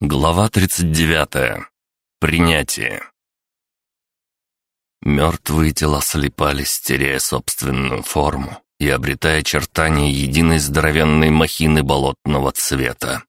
Глава 39. Принятие. Мертвые тела слепались, теряя собственную форму и обретая очертания единой здоровенной махины болотного цвета.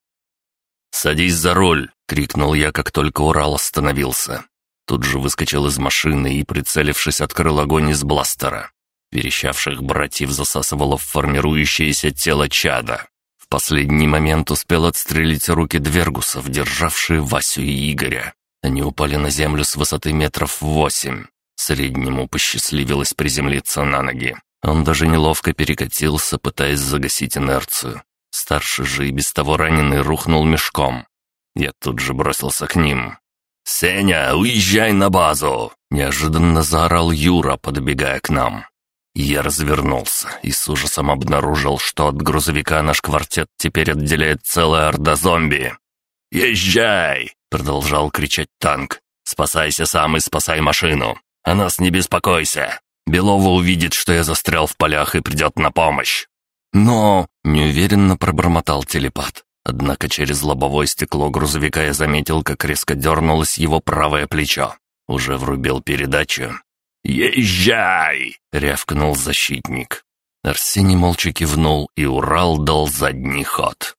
«Садись за руль!» — крикнул я, как только Урал остановился. Тут же выскочил из машины и, прицелившись, открыл огонь из бластера. Верещавших братьев засасывало в формирующееся тело чада последний момент успел отстрелить руки Двергусов, державшие Васю и Игоря. Они упали на землю с высоты метров восемь. Среднему посчастливилось приземлиться на ноги. Он даже неловко перекатился, пытаясь загасить инерцию. Старший же и без того раненый рухнул мешком. Я тут же бросился к ним. «Сеня, уезжай на базу!» Неожиданно заорал Юра, подбегая к нам. Я развернулся и с ужасом обнаружил, что от грузовика наш квартет теперь отделяет целая орда зомби. «Езжай!» — продолжал кричать танк. «Спасайся сам и спасай машину! О нас не беспокойся! Белова увидит, что я застрял в полях и придет на помощь!» «Но...» — неуверенно пробормотал телепат. Однако через лобовое стекло грузовика я заметил, как резко дернулось его правое плечо. Уже врубил передачу «Езжай!» — рявкнул защитник. Арсений молча кивнул, и Урал дал задний ход.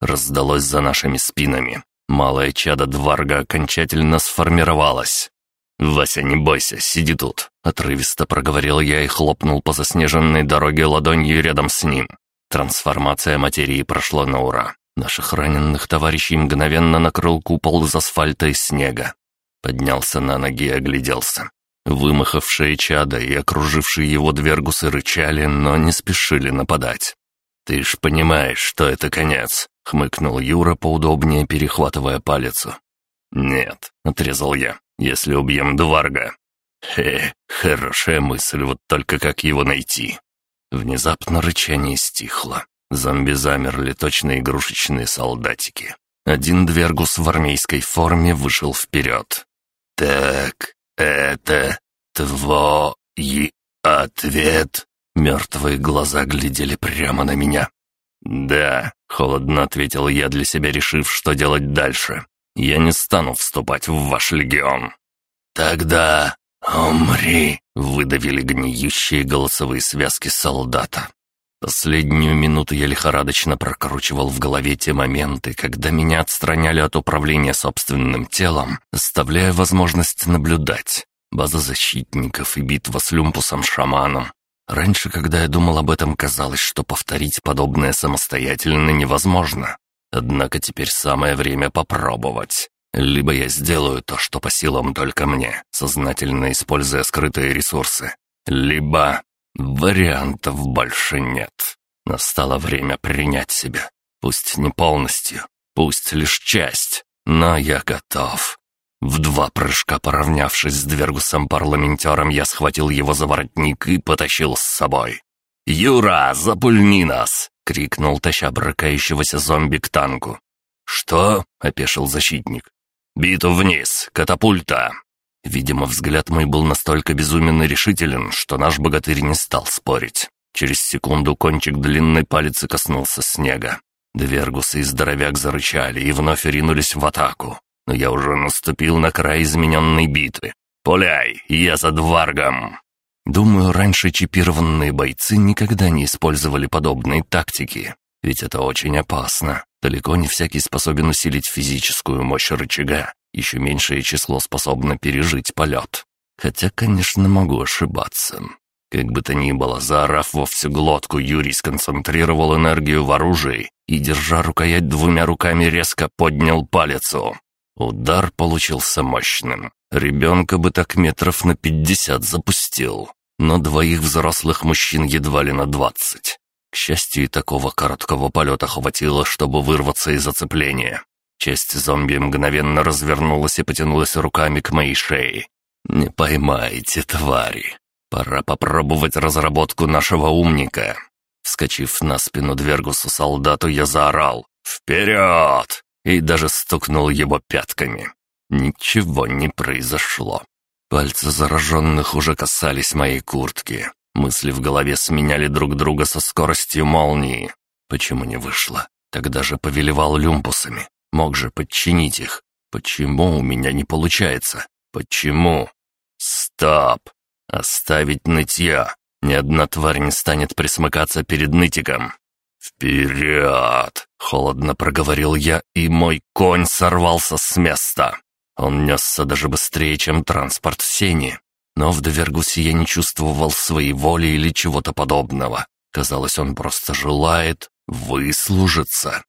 раздалось за нашими спинами. Малое чадо Дварга окончательно сформировалось. «Вася, не бойся, сиди тут», — отрывисто проговорил я и хлопнул по заснеженной дороге ладонью рядом с ним. Трансформация материи прошла на ура. Наших раненых товарищей мгновенно накрыл купол из асфальта и снега. Поднялся на ноги и огляделся. Вымахавшие чада и окружившие его двергусы рычали, но не спешили нападать. «Ты ж понимаешь, что это конец», — хмыкнул Юра, поудобнее перехватывая палицу. «Нет», — отрезал я, — «если убьем Дварга». «Хе, хорошая мысль, вот только как его найти?» Внезапно рычание стихло. Зомби замерли точно игрушечные солдатики. Один двергус в армейской форме вышел вперед. «Так, это твой ответ?» Мертвые глаза глядели прямо на меня. «Да», — холодно ответил я для себя, решив, что делать дальше. «Я не стану вступать в ваш легион». «Тогда умри», — выдавили гниющие голосовые связки солдата. Последнюю минуту я лихорадочно прокручивал в голове те моменты, когда меня отстраняли от управления собственным телом, оставляя возможность наблюдать. База защитников и битва с люмпусом-шаманом. Раньше, когда я думал об этом, казалось, что повторить подобное самостоятельно невозможно. Однако теперь самое время попробовать. Либо я сделаю то, что по силам только мне, сознательно используя скрытые ресурсы. Либо Вариантов больше нет. Настало время принять себя. Пусть не полностью, пусть лишь часть, но я готов. В два прыжка поравнявшись с Двергусом-парламентером, я схватил его за воротник и потащил с собой. «Юра, запульни нас!» — крикнул, таща брыкающегося зомби к танку. «Что?» — опешил защитник. «Биту вниз, катапульта!» Видимо, взгляд мой был настолько безуменно решителен, что наш богатырь не стал спорить. Через секунду кончик длинной палицы коснулся снега. Двергусы и здоровяк зарычали и вновь ринулись в атаку. Но я уже наступил на край измененной битвы. «Пуляй, я за дваргом!» Думаю, раньше чипированные бойцы никогда не использовали подобные тактики. Ведь это очень опасно. Далеко не всякий способен усилить физическую мощь рычага еще меньшее число способно пережить полет. Хотя, конечно, могу ошибаться. Как бы то ни было, заорав во всю глотку, Юрий сконцентрировал энергию в оружии и, держа рукоять двумя руками, резко поднял палецу. Удар получился мощным. Ребенка бы так метров на пятьдесят запустил, но двоих взрослых мужчин едва ли на двадцать. К счастью, и такого короткого полета хватило, чтобы вырваться из оцепления. Часть зомби мгновенно развернулась и потянулась руками к моей шее. «Не поймайте, твари! Пора попробовать разработку нашего умника!» Вскочив на спину Двергусу солдату, я заорал «Вперед!» и даже стукнул его пятками. Ничего не произошло. Пальцы зараженных уже касались моей куртки. Мысли в голове сменяли друг друга со скоростью молнии. Почему не вышло? Тогда же повелевал люмпусами. Мог же подчинить их. Почему у меня не получается? Почему? Стоп! Оставить нытье. Ни одна тварь не станет присмыкаться перед нытиком. «Вперед!» — холодно проговорил я, и мой конь сорвался с места. Он несся даже быстрее, чем транспорт в сене. Но в Довергусе я не чувствовал своей воли или чего-то подобного. Казалось, он просто желает выслужиться.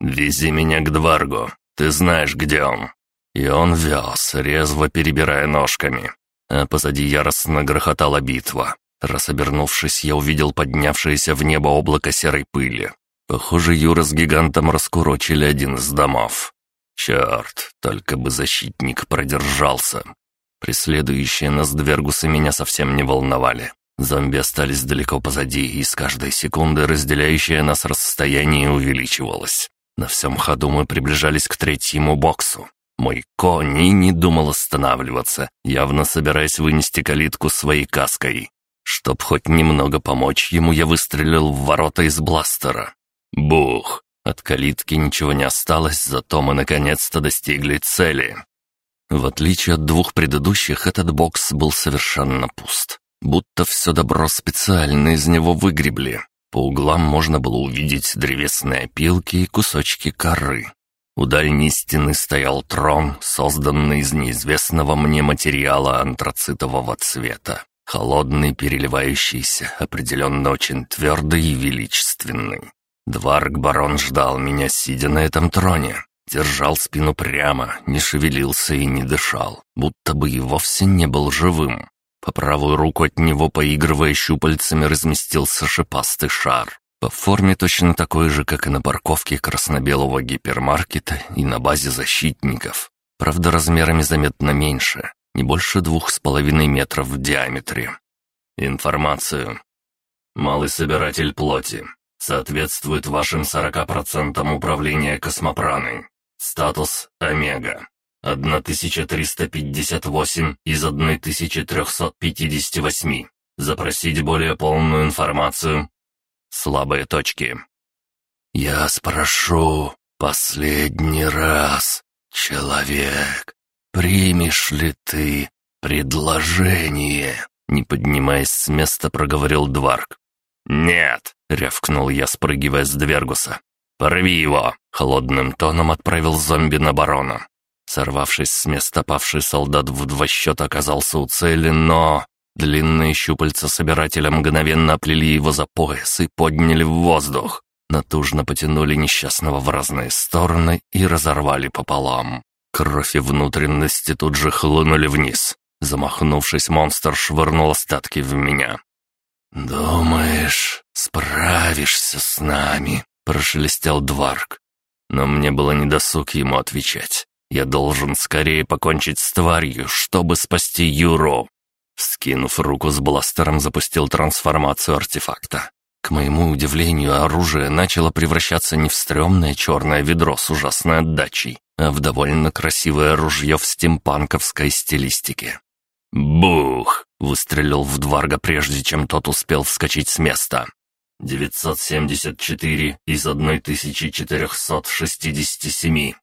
«Вези меня к Дваргу. Ты знаешь, где он». И он вез, резво перебирая ножками. А позади яростно грохотала битва. Раз обернувшись, я увидел поднявшееся в небо облако серой пыли. Похоже, Юра с гигантом раскурочили один из домов. Черт, только бы защитник продержался. Преследующие нас Двергусы меня совсем не волновали. Зомби остались далеко позади, и с каждой секунды разделяющее нас расстояние увеличивалось. На всем ходу мы приближались к третьему боксу. Мой конь не думал останавливаться, явно собираясь вынести калитку своей каской. Чтоб хоть немного помочь ему, я выстрелил в ворота из бластера. Бух! От калитки ничего не осталось, зато мы наконец-то достигли цели. В отличие от двух предыдущих, этот бокс был совершенно пуст. Будто все добро специально из него выгребли. По углам можно было увидеть древесные опилки и кусочки коры. У дальней стены стоял трон, созданный из неизвестного мне материала антрацитового цвета. Холодный, переливающийся, определенно очень твердый и величественный. Дварк-барон ждал меня, сидя на этом троне. Держал спину прямо, не шевелился и не дышал, будто бы и вовсе не был живым. По правую руку от него, поигрывая щупальцами, разместился шипастый шар. По форме точно такой же, как и на парковке красно-белого гипермаркета и на базе защитников. Правда, размерами заметно меньше, не больше двух с половиной метров в диаметре. Информацию. Малый собиратель плоти. Соответствует вашим 40% управления космопраной. Статус Омега. 1358 из 1358. Запросить более полную информацию. Слабые точки. «Я спрошу последний раз, человек, примешь ли ты предложение?» Не поднимаясь с места, проговорил Дварк. «Нет!» — рявкнул я, спрыгивая с Двергуса. «Порви его!» — холодным тоном отправил зомби на барона. Сорвавшись с места, павший солдат в два счета оказался у цели, но... Длинные щупальца собирателя мгновенно оплели его за пояс и подняли в воздух. Натужно потянули несчастного в разные стороны и разорвали пополам. Кровь и внутренности тут же хлынули вниз. Замахнувшись, монстр швырнул остатки в меня. «Думаешь, справишься с нами?» — прошелестел Дварк. Но мне было недосуг ему отвечать. Я должен скорее покончить с тварью, чтобы спасти Юру. Скинув руку с бластером, запустил трансформацию артефакта. К моему удивлению, оружие начало превращаться не в стрёмное черное ведро с ужасной отдачей, а в довольно красивое ружье в стимпанковской стилистике. «Бух!» — выстрелил в Дварга, прежде чем тот успел вскочить с места. «974 из 1467».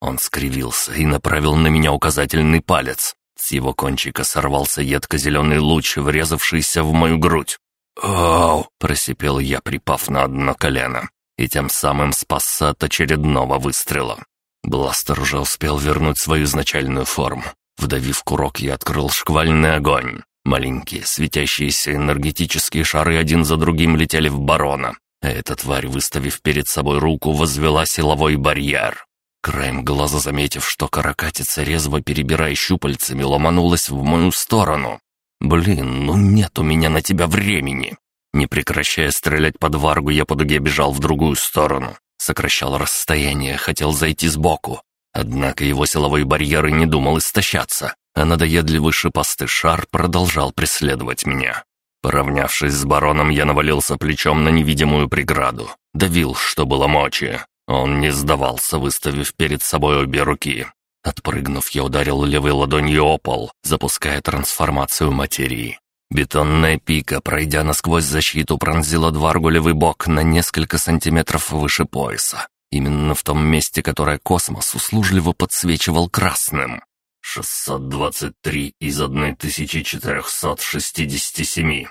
Он скривился и направил на меня указательный палец. С его кончика сорвался едко-зеленый луч, врезавшийся в мою грудь. «Оу!» — просипел я, припав на одно колено, и тем самым спасся от очередного выстрела. Бластер уже успел вернуть свою изначальную форму. Вдавив курок, я открыл шквальный огонь. Маленькие, светящиеся энергетические шары один за другим летели в барона. Эта тварь, выставив перед собой руку, возвела силовой барьер. Краем глаза заметив, что каракатица, резво перебирая щупальцами, ломанулась в мою сторону. «Блин, ну нет у меня на тебя времени!» Не прекращая стрелять под варгу, я по дуге бежал в другую сторону. Сокращал расстояние, хотел зайти сбоку. Однако его силовой барьер и не думал истощаться, а надоедливый шипастый шар продолжал преследовать меня. Поравнявшись с бароном, я навалился плечом на невидимую преграду. Давил, что было мочи. Он не сдавался, выставив перед собой обе руки. Отпрыгнув, я ударил левой ладонью о пол, запуская трансформацию материи. Бетонная пика, пройдя насквозь защиту, пронзила Дваргу левый бок на несколько сантиметров выше пояса. Именно в том месте, которое космос услужливо подсвечивал красным. «623 из 1467».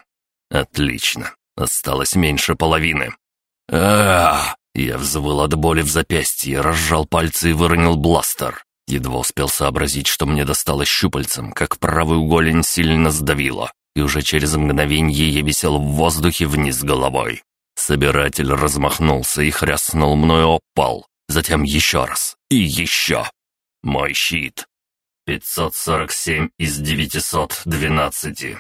«Отлично. Осталось меньше половины». а Я взвыл от боли в запястье, разжал пальцы и выронил бластер. Едва успел сообразить, что мне досталось щупальцем, как правую голень сильно сдавило, и уже через мгновенье я висел в воздухе вниз головой. Собиратель размахнулся и хряснул мною об затем еще раз и еще. Мой щит. 547 из 912.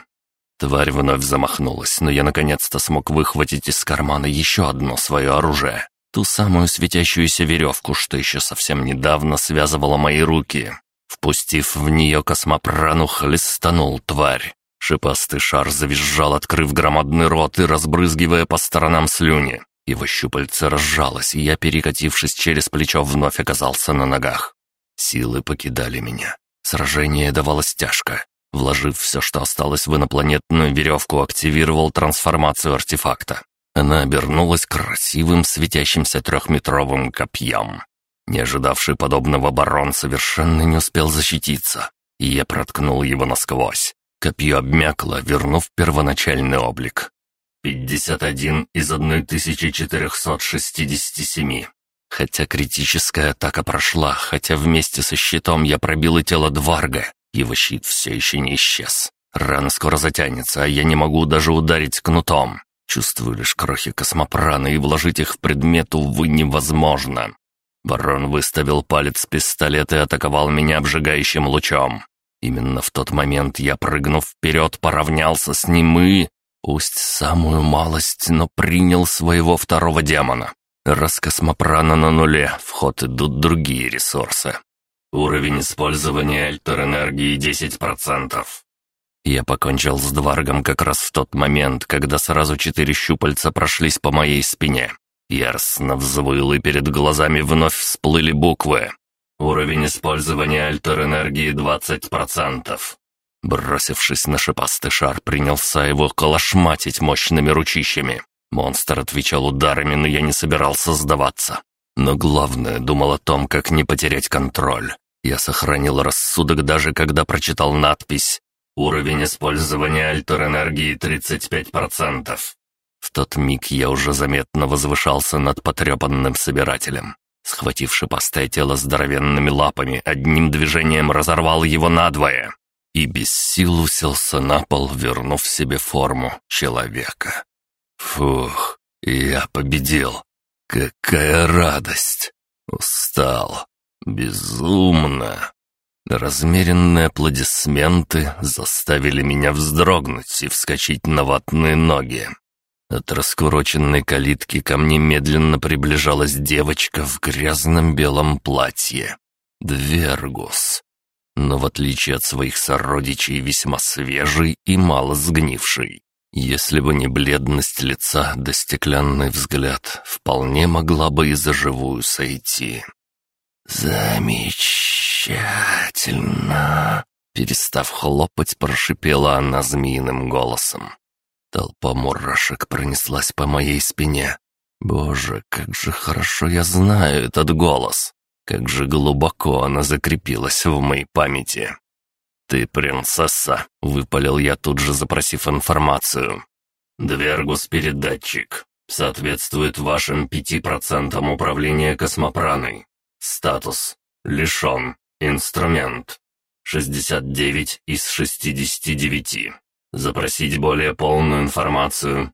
Тварь вновь замахнулась, но я наконец-то смог выхватить из кармана еще одно свое оружие. Ту самую светящуюся веревку, что еще совсем недавно связывала мои руки. Впустив в нее космопрану, хлестанул тварь. Шипастый шар завизжал, открыв громадный рот и разбрызгивая по сторонам слюни. Его щупальце разжалось, и я, перекатившись через плечо, вновь оказался на ногах. Силы покидали меня. Сражение давалось тяжко. Вложив все, что осталось в инопланетную веревку, активировал трансформацию артефакта. Она обернулась красивым светящимся трехметровым копьем. Не ожидавший подобного барон совершенно не успел защититься, и я проткнул его насквозь. Копье обмякло, вернув первоначальный облик. «Пятьдесят один из одной тысячи четырехсот шестидесяти семи». Хотя критическая атака прошла, хотя вместе со щитом я пробил и тело Дварга, его щит все еще не исчез. Рана скоро затянется, а я не могу даже ударить кнутом. Чувствую лишь крохи космопраны, и вложить их в предмет, увы, невозможно. Барон выставил палец пистолета и атаковал меня обжигающим лучом. Именно в тот момент я, прыгнув вперед, поравнялся с ним и... Пусть самую малость, но принял своего второго демона. Раз космопрана на нуле, в ход идут другие ресурсы. Уровень использования альтер-энергии 10%. Я покончил с Дваргом как раз в тот момент, когда сразу четыре щупальца прошлись по моей спине. Яростно взвыл, и перед глазами вновь всплыли буквы. Уровень использования альтер-энергии 20%. Бросившись на шипастый шар, принялся его колошматить мощными ручищами. Монстр отвечал ударами, но я не собирался сдаваться. Но главное, думал о том, как не потерять контроль. Я сохранил рассудок даже когда прочитал надпись «Уровень использования альтер-энергии 35%». В тот миг я уже заметно возвышался над потрепанным собирателем. Схватив шипастое тело здоровенными лапами, одним движением разорвал его надвое и без сил уселся на пол, вернув себе форму человека. Фух, я победил. Какая радость! Устал. Безумно. Размеренные аплодисменты заставили меня вздрогнуть и вскочить на ватные ноги. От раскуроченной калитки ко мне медленно приближалась девочка в грязном белом платье. Двергус. Но в отличие от своих сородичей, весьма свежий и мало сгнивший. Если бы не бледность лица да стеклянный взгляд, вполне могла бы и за живую сойти. «Замечательно!» Перестав хлопать, прошипела она змеиным голосом. Толпа мурашек пронеслась по моей спине. Боже, как же хорошо я знаю этот голос. Как же глубоко она закрепилась в моей памяти. «Ты принцесса», — выпалил я тут же, запросив информацию. «Двергус-передатчик. Соответствует вашим пяти процентам управления космопраной. Статус. Лишен. Инструмент. 69 из 69. Запросить более полную информацию».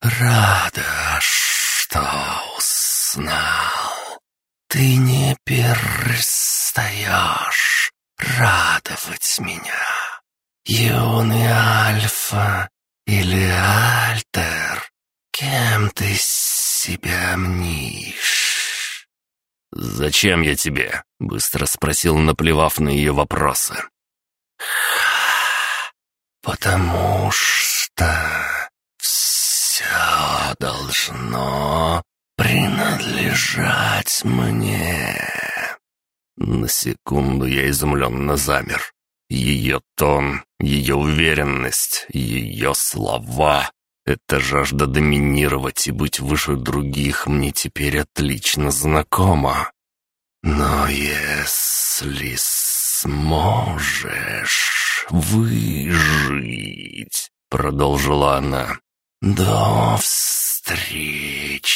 «Рада, что узнал. Ты не перестаешь радовать меня. Юный Альфа или Альтер, кем ты себя мнишь?» «Зачем я тебе?» — быстро спросил, наплевав на ее вопросы. «Потому что все должно принадлежать мне». На секунду я изумленно замер. Ее тон, ее уверенность, ее слова. Эта жажда доминировать и быть выше других мне теперь отлично знакома. Но если сможешь выжить, продолжила она, до встречи.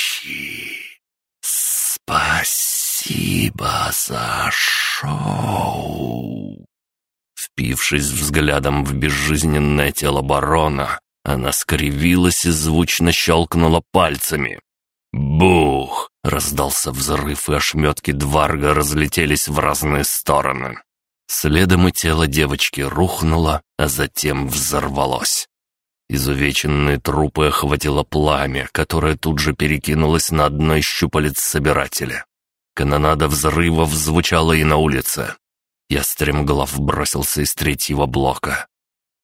Спасибо за шоу. Впившись взглядом в безжизненное тело барона, она скривилась и звучно щелкнула пальцами. «Бух!» — раздался взрыв, и ошметки дварга разлетелись в разные стороны. Следом и тело девочки рухнуло, а затем взорвалось. Изувеченные трупы охватило пламя, которое тут же перекинулось на одно из щупалец собирателя. Канонада взрывов звучала и на улице. Я стремглав бросился из третьего блока.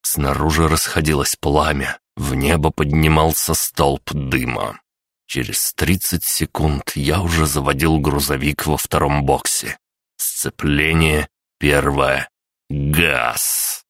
Снаружи расходилось пламя, в небо поднимался столб дыма. Через тридцать секунд я уже заводил грузовик во втором боксе. Сцепление первое. Газ!